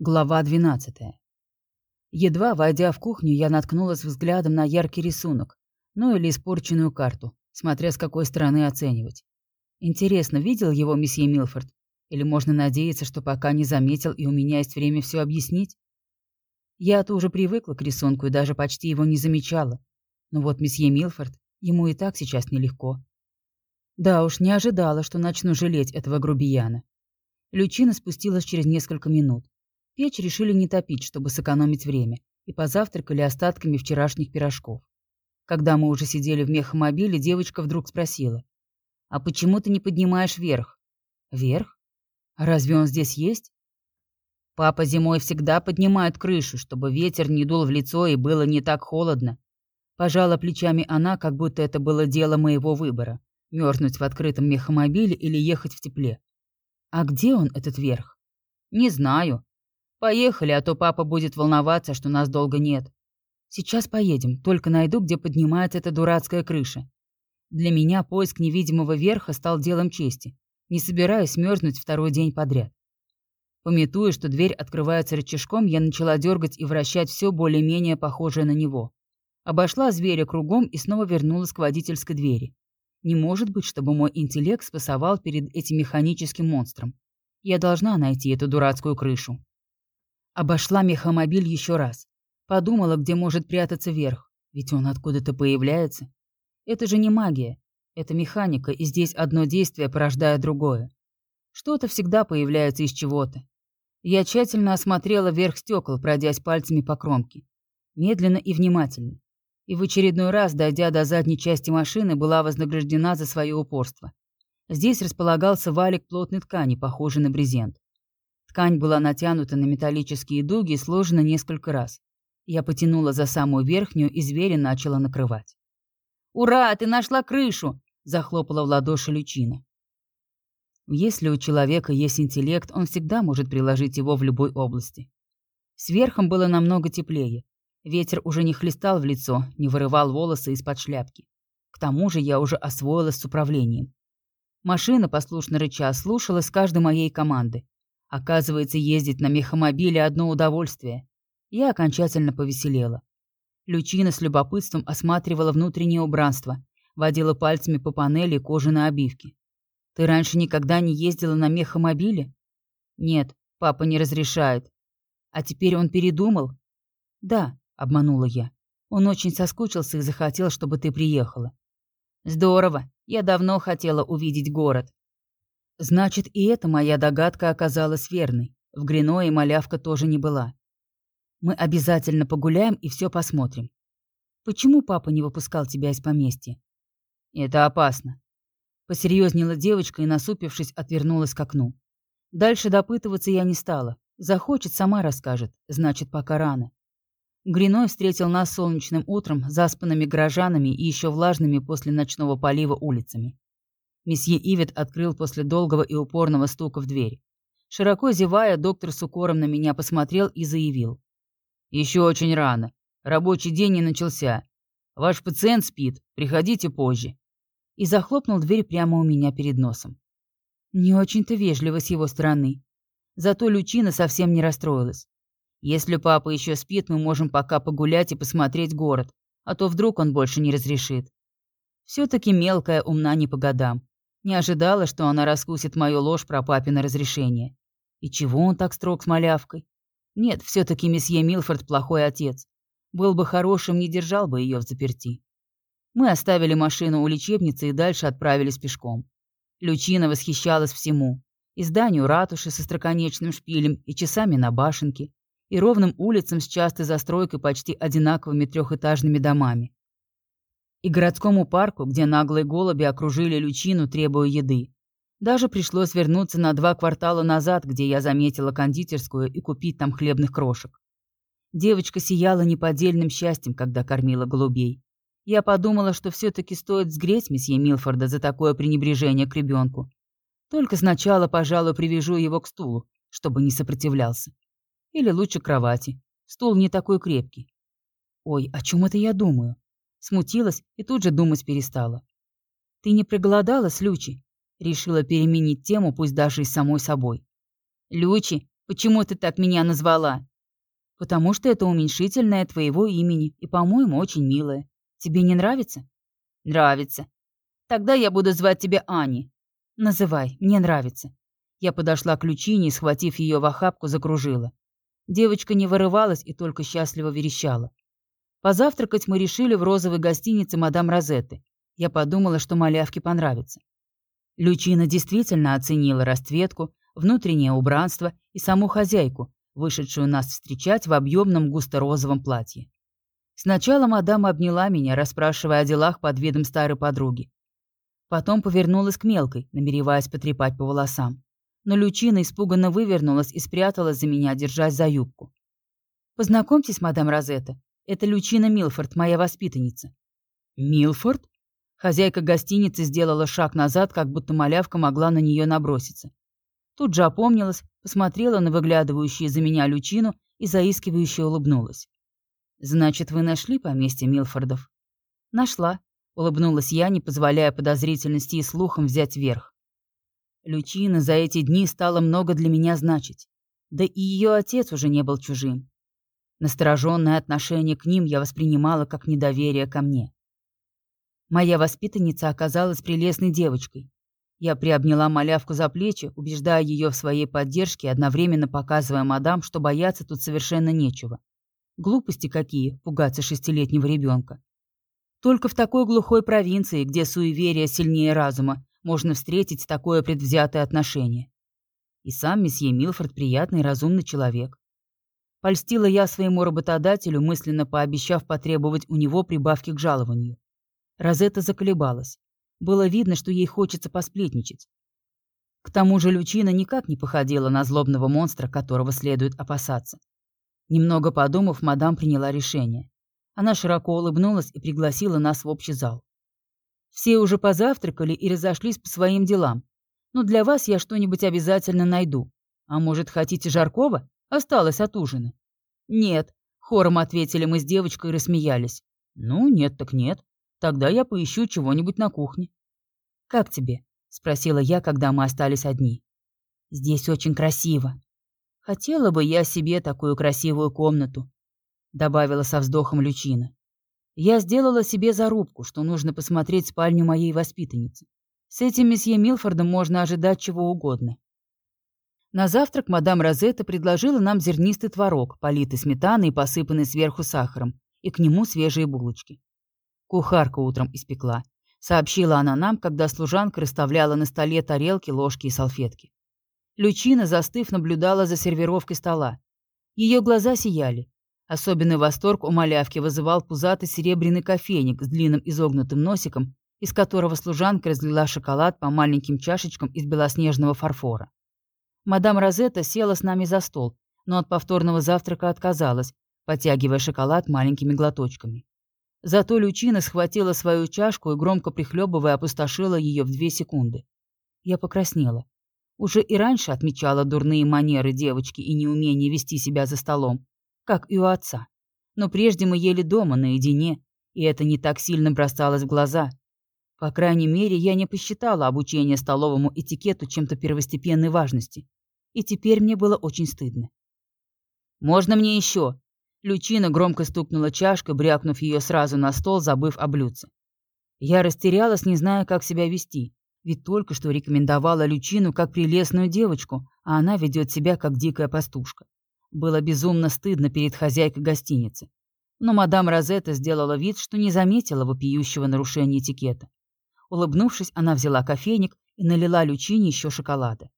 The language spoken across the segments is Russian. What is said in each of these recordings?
Глава 12. Едва войдя в кухню, я наткнулась взглядом на яркий рисунок, ну или испорченную карту, смотря с какой стороны оценивать. Интересно, видел его месье Милфорд? Или можно надеяться, что пока не заметил, и у меня есть время все объяснить? Я-то уже привыкла к рисунку и даже почти его не замечала. Но вот месье Милфорд, ему и так сейчас нелегко. Да уж, не ожидала, что начну жалеть этого грубияна. Лючина спустилась через несколько минут. Печь решили не топить, чтобы сэкономить время, и позавтракали остатками вчерашних пирожков. Когда мы уже сидели в мехомобиле, девочка вдруг спросила. «А почему ты не поднимаешь вверх?» «Вверх? Разве он здесь есть?» «Папа зимой всегда поднимает крышу, чтобы ветер не дул в лицо и было не так холодно». Пожала плечами она, как будто это было дело моего выбора – мерзнуть в открытом мехомобиле или ехать в тепле. «А где он, этот верх?» «Не знаю. Поехали, а то папа будет волноваться, что нас долго нет. Сейчас поедем, только найду, где поднимается эта дурацкая крыша. Для меня поиск невидимого верха стал делом чести. Не собираюсь мерзнуть второй день подряд. Пометуя, что дверь открывается рычажком, я начала дергать и вращать все более-менее похожее на него. Обошла зверя кругом и снова вернулась к водительской двери. Не может быть, чтобы мой интеллект спасовал перед этим механическим монстром. Я должна найти эту дурацкую крышу. Обошла мехомобиль еще раз. Подумала, где может прятаться верх, ведь он откуда-то появляется. Это же не магия, это механика, и здесь одно действие порождает другое. Что-то всегда появляется из чего-то. Я тщательно осмотрела верх стекол, пройдясь пальцами по кромке. Медленно и внимательно. И в очередной раз, дойдя до задней части машины, была вознаграждена за свое упорство. Здесь располагался валик плотной ткани, похожий на брезент. Ткань была натянута на металлические дуги и сложена несколько раз. Я потянула за самую верхнюю, и зверя начала накрывать. «Ура, ты нашла крышу!» – захлопала в ладоши личина. Если у человека есть интеллект, он всегда может приложить его в любой области. С верхом было намного теплее. Ветер уже не хлестал в лицо, не вырывал волосы из-под шляпки. К тому же я уже освоилась с управлением. Машина, послушно рыча, слушалась каждой моей команды. Оказывается, ездить на мехомобиле одно удовольствие. Я окончательно повеселела. Лючина с любопытством осматривала внутреннее убранство, водила пальцами по панели кожаной обивки. «Ты раньше никогда не ездила на мехомобиле?» «Нет, папа не разрешает». «А теперь он передумал?» «Да», — обманула я. «Он очень соскучился и захотел, чтобы ты приехала». «Здорово. Я давно хотела увидеть город». Значит, и эта моя догадка оказалась верной. В Грино и малявка тоже не была. Мы обязательно погуляем и все посмотрим. Почему папа не выпускал тебя из поместья? Это опасно. Посерьезнела девочка и, насупившись, отвернулась к окну. Дальше допытываться я не стала. Захочет, сама расскажет. Значит, пока рано. Гриной встретил нас солнечным утром, заспанными горожанами и еще влажными после ночного полива улицами. Месье Ивет открыл после долгого и упорного стука в дверь. Широко зевая, доктор с укором на меня посмотрел и заявил. «Еще очень рано. Рабочий день не начался. Ваш пациент спит. Приходите позже». И захлопнул дверь прямо у меня перед носом. Не очень-то вежливо с его стороны. Зато Лючина совсем не расстроилась. «Если папа еще спит, мы можем пока погулять и посмотреть город, а то вдруг он больше не разрешит». Все-таки мелкая умна не по годам. Не ожидала, что она раскусит мою ложь про папино разрешение. И чего он так строг с малявкой? Нет, все-таки месье Милфорд плохой отец. Был бы хорошим, не держал бы ее в заперти. Мы оставили машину у лечебницы и дальше отправились пешком. Лючина восхищалась всему. И зданию ратуши со строконечным шпилем, и часами на башенке, и ровным улицам с частой застройкой почти одинаковыми трехэтажными домами и городскому парку, где наглые голуби окружили лючину, требуя еды. Даже пришлось вернуться на два квартала назад, где я заметила кондитерскую и купить там хлебных крошек. Девочка сияла неподдельным счастьем, когда кормила голубей. Я подумала, что все-таки стоит сгреть месье Милфорда за такое пренебрежение к ребенку. Только сначала, пожалуй, привяжу его к стулу, чтобы не сопротивлялся. Или лучше к кровати. Стул не такой крепкий. Ой, о чем это я думаю? Смутилась и тут же думать перестала. «Ты не проголодалась, Лючи?» Решила переменить тему, пусть даже и самой собой. «Лючи, Почему ты так меня назвала?» «Потому что это уменьшительное твоего имени и, по-моему, очень милое. Тебе не нравится?» «Нравится. Тогда я буду звать тебя Ани». «Называй, мне нравится». Я подошла к Лючине и, схватив ее в охапку, закружила. Девочка не вырывалась и только счастливо верещала. Позавтракать мы решили в розовой гостинице мадам Розетты. Я подумала, что малявке понравится. Лючина действительно оценила расцветку, внутреннее убранство и саму хозяйку, вышедшую нас встречать в объемном густо-розовом платье. Сначала мадам обняла меня, расспрашивая о делах под видом старой подруги. Потом повернулась к мелкой, намереваясь потрепать по волосам. Но Лючина испуганно вывернулась и спряталась за меня, держась за юбку. «Познакомьтесь, мадам Розетта, это Лючина Милфорд, моя воспитанница». «Милфорд?» Хозяйка гостиницы сделала шаг назад, как будто малявка могла на нее наброситься. Тут же опомнилась, посмотрела на выглядывающую за меня лючину и заискивающе улыбнулась. «Значит, вы нашли поместье Милфордов?» «Нашла», — улыбнулась я, не позволяя подозрительности и слухам взять верх. Лючина за эти дни стала много для меня значить. Да и ее отец уже не был чужим. Настороженное отношение к ним я воспринимала как недоверие ко мне. Моя воспитанница оказалась прелестной девочкой. Я приобняла малявку за плечи, убеждая ее в своей поддержке, одновременно показывая мадам, что бояться тут совершенно нечего. Глупости какие, пугаться шестилетнего ребенка. Только в такой глухой провинции, где суеверие сильнее разума, можно встретить такое предвзятое отношение. И сам месье Милфорд приятный и разумный человек. Польстила я своему работодателю, мысленно пообещав потребовать у него прибавки к жалованию. Розетта заколебалась. Было видно, что ей хочется посплетничать. К тому же Лючина никак не походила на злобного монстра, которого следует опасаться. Немного подумав, мадам приняла решение. Она широко улыбнулась и пригласила нас в общий зал. Все уже позавтракали и разошлись по своим делам. Но для вас я что-нибудь обязательно найду. А может, хотите жаркого? Осталось от ужина. Нет, хором ответили мы с девочкой и рассмеялись. Ну, нет так нет. Тогда я поищу чего-нибудь на кухне. «Как тебе?» — спросила я, когда мы остались одни. «Здесь очень красиво. Хотела бы я себе такую красивую комнату», — добавила со вздохом Лючина. Я сделала себе зарубку, что нужно посмотреть спальню моей воспитанницы. С этим месье Милфордом можно ожидать чего угодно. На завтрак мадам Розетта предложила нам зернистый творог, политый сметаной и посыпанный сверху сахаром, и к нему свежие булочки. Кухарка утром испекла. Сообщила она нам, когда служанка расставляла на столе тарелки, ложки и салфетки. Лючина, застыв, наблюдала за сервировкой стола. Ее глаза сияли. Особенный восторг у малявки вызывал пузатый серебряный кофейник с длинным изогнутым носиком, из которого служанка разлила шоколад по маленьким чашечкам из белоснежного фарфора. Мадам Розетта села с нами за стол, но от повторного завтрака отказалась, потягивая шоколад маленькими глоточками. Зато Лючина схватила свою чашку и, громко прихлебывая, опустошила ее в две секунды. Я покраснела. Уже и раньше отмечала дурные манеры девочки и неумение вести себя за столом, как и у отца. Но прежде мы ели дома, наедине, и это не так сильно бросалось в глаза. По крайней мере, я не посчитала обучение столовому этикету чем-то первостепенной важности. И теперь мне было очень стыдно. «Можно мне еще?» Лючина громко стукнула чашкой, брякнув ее сразу на стол, забыв о блюдце. Я растерялась, не зная, как себя вести. Ведь только что рекомендовала Лючину как прелестную девочку, а она ведет себя как дикая пастушка. Было безумно стыдно перед хозяйкой гостиницы. Но мадам Розетта сделала вид, что не заметила вопиющего нарушения этикета. Улыбнувшись, она взяла кофейник и налила Лючине еще шоколада.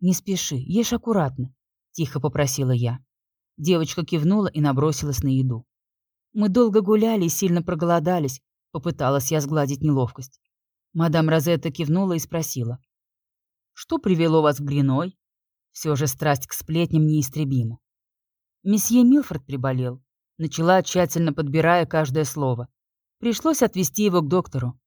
«Не спеши, ешь аккуратно», — тихо попросила я. Девочка кивнула и набросилась на еду. Мы долго гуляли и сильно проголодались, попыталась я сгладить неловкость. Мадам Розетта кивнула и спросила. «Что привело вас к Гриной?» Все же страсть к сплетням неистребима. Месье Милфорд приболел. Начала, тщательно подбирая каждое слово. Пришлось отвезти его к доктору.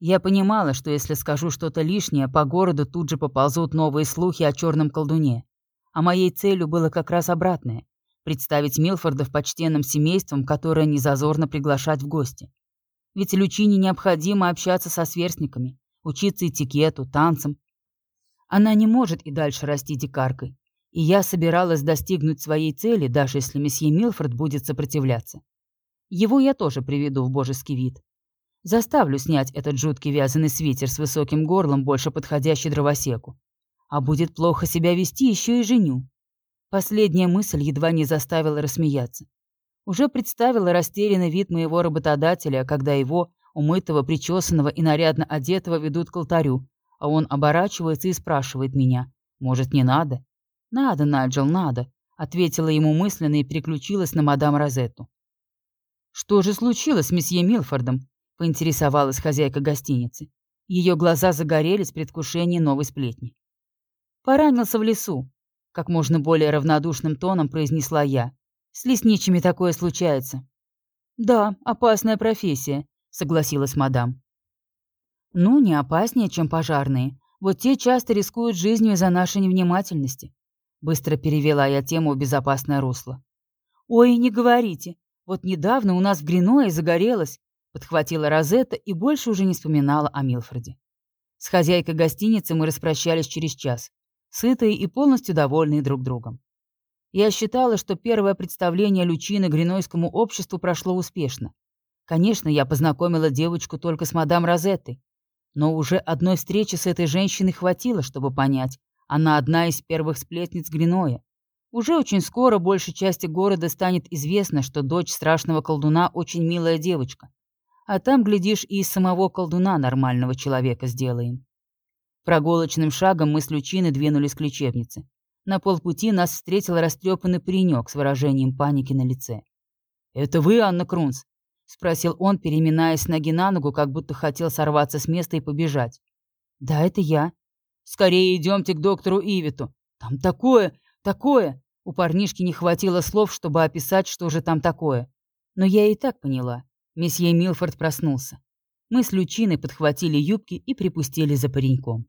Я понимала, что если скажу что-то лишнее, по городу тут же поползут новые слухи о черном колдуне. А моей целью было как раз обратное представить Милфордов почтенным семейством, которое незазорно приглашать в гости. Ведь Лючине необходимо общаться со сверстниками, учиться этикету, танцам. Она не может и дальше расти дикаркой. И я собиралась достигнуть своей цели, даже если месье Милфорд будет сопротивляться. Его я тоже приведу в божеский вид. Заставлю снять этот жуткий вязаный свитер с высоким горлом, больше подходящий дровосеку. А будет плохо себя вести, еще и женю. Последняя мысль едва не заставила рассмеяться. Уже представила растерянный вид моего работодателя, когда его, умытого, причесанного и нарядно одетого, ведут к алтарю, а он оборачивается и спрашивает меня, «Может, не надо?» «Надо, Найджел, надо», — ответила ему мысленно и переключилась на мадам Розетту. «Что же случилось с месье Милфордом?» — поинтересовалась хозяйка гостиницы. Ее глаза загорелись в предвкушении новой сплетни. «Поранился в лесу», — как можно более равнодушным тоном произнесла я. «С лесничими такое случается». «Да, опасная профессия», — согласилась мадам. «Ну, не опаснее, чем пожарные. Вот те часто рискуют жизнью из-за нашей невнимательности». Быстро перевела я тему в безопасное русло. «Ой, не говорите. Вот недавно у нас в Гриное загорелось», — подхватила Розетта и больше уже не вспоминала о Милфорде. С хозяйкой гостиницы мы распрощались через час, сытые и полностью довольные друг другом. Я считала, что первое представление Лючины Гринойскому обществу прошло успешно. Конечно, я познакомила девочку только с мадам Розеттой, но уже одной встречи с этой женщиной хватило, чтобы понять, она одна из первых сплетниц Гриноя. Уже очень скоро большей части города станет известно, что дочь страшного колдуна очень милая девочка. А там, глядишь, и самого колдуна нормального человека сделаем. Прогулочным шагом мы с Лючиной двинулись к лечебнице. На полпути нас встретил растрепанный паренек с выражением паники на лице. «Это вы, Анна Крунс?» — спросил он, переминаясь ноги на ногу, как будто хотел сорваться с места и побежать. «Да, это я». «Скорее идемте к доктору Ивиту. Там такое, такое!» У парнишки не хватило слов, чтобы описать, что же там такое. Но я и так поняла. Месье Милфорд проснулся. Мы с Лючиной подхватили юбки и припустили за пареньком.